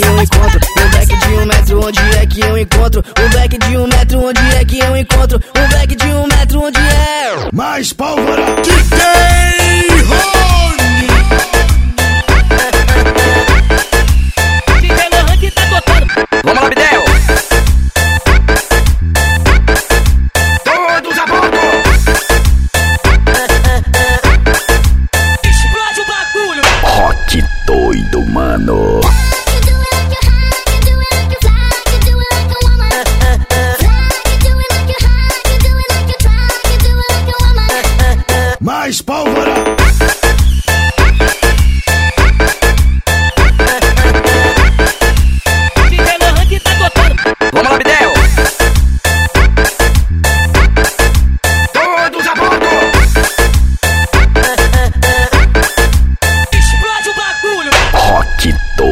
que eu encontro? Um black de um metro, onde é que eu encontro? Um black de um metro, onde é que eu encontro? Um black de um metro, onde é? Mais pólvora! DJ mais pólvora. Vamos lá, Bidel. Todos a bordo. Explode o bagulho. Rock 2.